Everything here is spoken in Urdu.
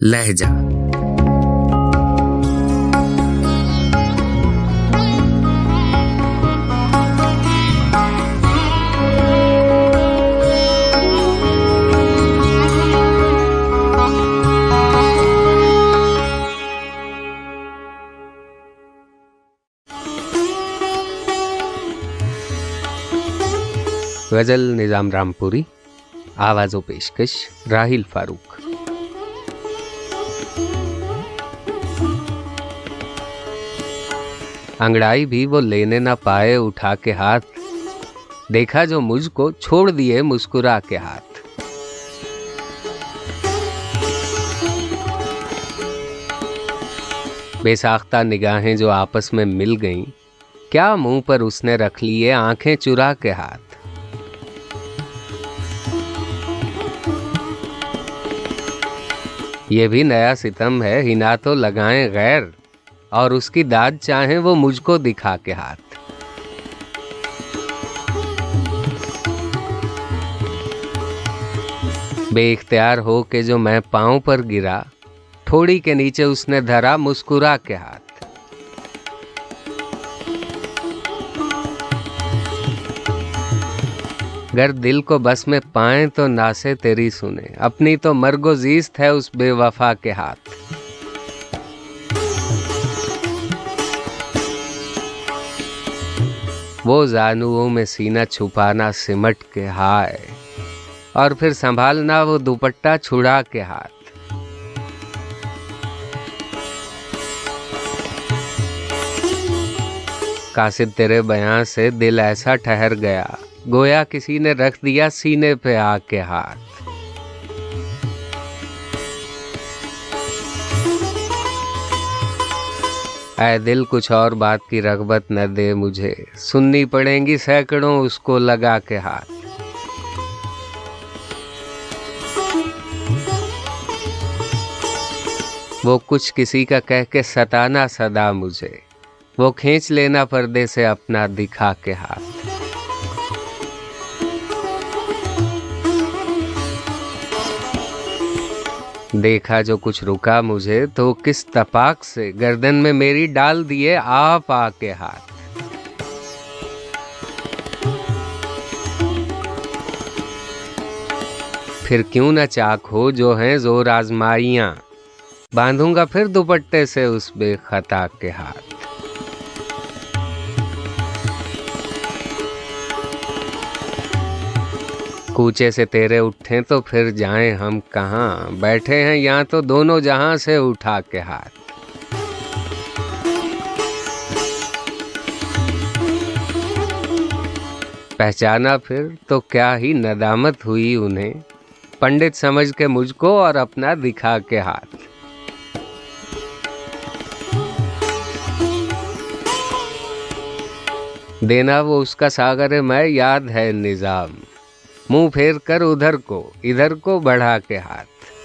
لہجہ۔ غزل نظام رام پوری آواز و پیشکش راہیل فاروق۔ انگڑائی بھی وہ لینے نہ پائے اٹھا کے ہاتھ۔ دیکھا جو مجھ کو چھوڑ دیے مسکرا کے ہاتھ۔ بے ساختہ نگاہیں جو آپس میں مل گئیں۔ کیا منہ پر اس نے رکھ لیے آنکھیں چرا کے ہاتھ۔ یہ بھی نیا ستم ہے ہنا تو لگائیں غیر۔ اور اس کی داد چاہیں وہ مجھ کو دکھا کے ہاتھ۔ بے اختیار ہو کے جو میں پاؤں پر گرا تھوڑی کے نیچے اس نے دھرا، مسکرا کے ہاتھ۔ گر دل کو بس میں پائیں تو ناسے تیری سنے اپنی تو مرگ و زیست ہے اس بے وفا کے ہاتھ۔ وہ زانوؤں میں سینہ چھپانا سمٹ کے ہائے۔ اور پھر سنبھالنا وہ دوپٹہ چھڑا کے ہاتھ۔ قاصد تیرے بیان سے دل ایسا ٹھہر گیا۔ گویا کسی نے رکھ دیا سینے پہ آ کے ہاتھ۔ اے دل، کچھ اور بات کی رغبت نہ دے مجھے۔ سننی پڑیں گی سینکڑوں اس کو لگا کے ہاتھ۔ وہ کچھ کسی کا کہہ کے ستانا صدا مجھے۔ وہ کھینچ لینا پردے سے اپنا دکھا کے ہاتھ۔ دیکھا جو کچھ رکا مجھے تو کس تپاک سے؟ گردن میں میری ڈال دیے آپ آ کے ہاتھ۔ پھر کیوں نہ چاک ہو جو ہیں زور آزمائیاں۔ باندھوں گا پھر دوپٹے سے اس بے خطا کے ہاتھ۔ کوچے سے تیرے اٹھیں تو پھر جائیں ہم کہاں؟ بیٹھے ہیں یہاں تو دونوں جہاں سے اٹھا کے ہاتھ۔ پہچانا پھر تو کیا ہی ندامت ہوئی انہیں۔ پنڈت سمجھ کے مجھ کو اور اپنا دکھا کے ہاتھ۔ دینا وہ اس کا ساگر میں یاد ہے نظام۔ منہ پھیر کر ادھر کو ادھر کو بڑھا کے ہاتھ۔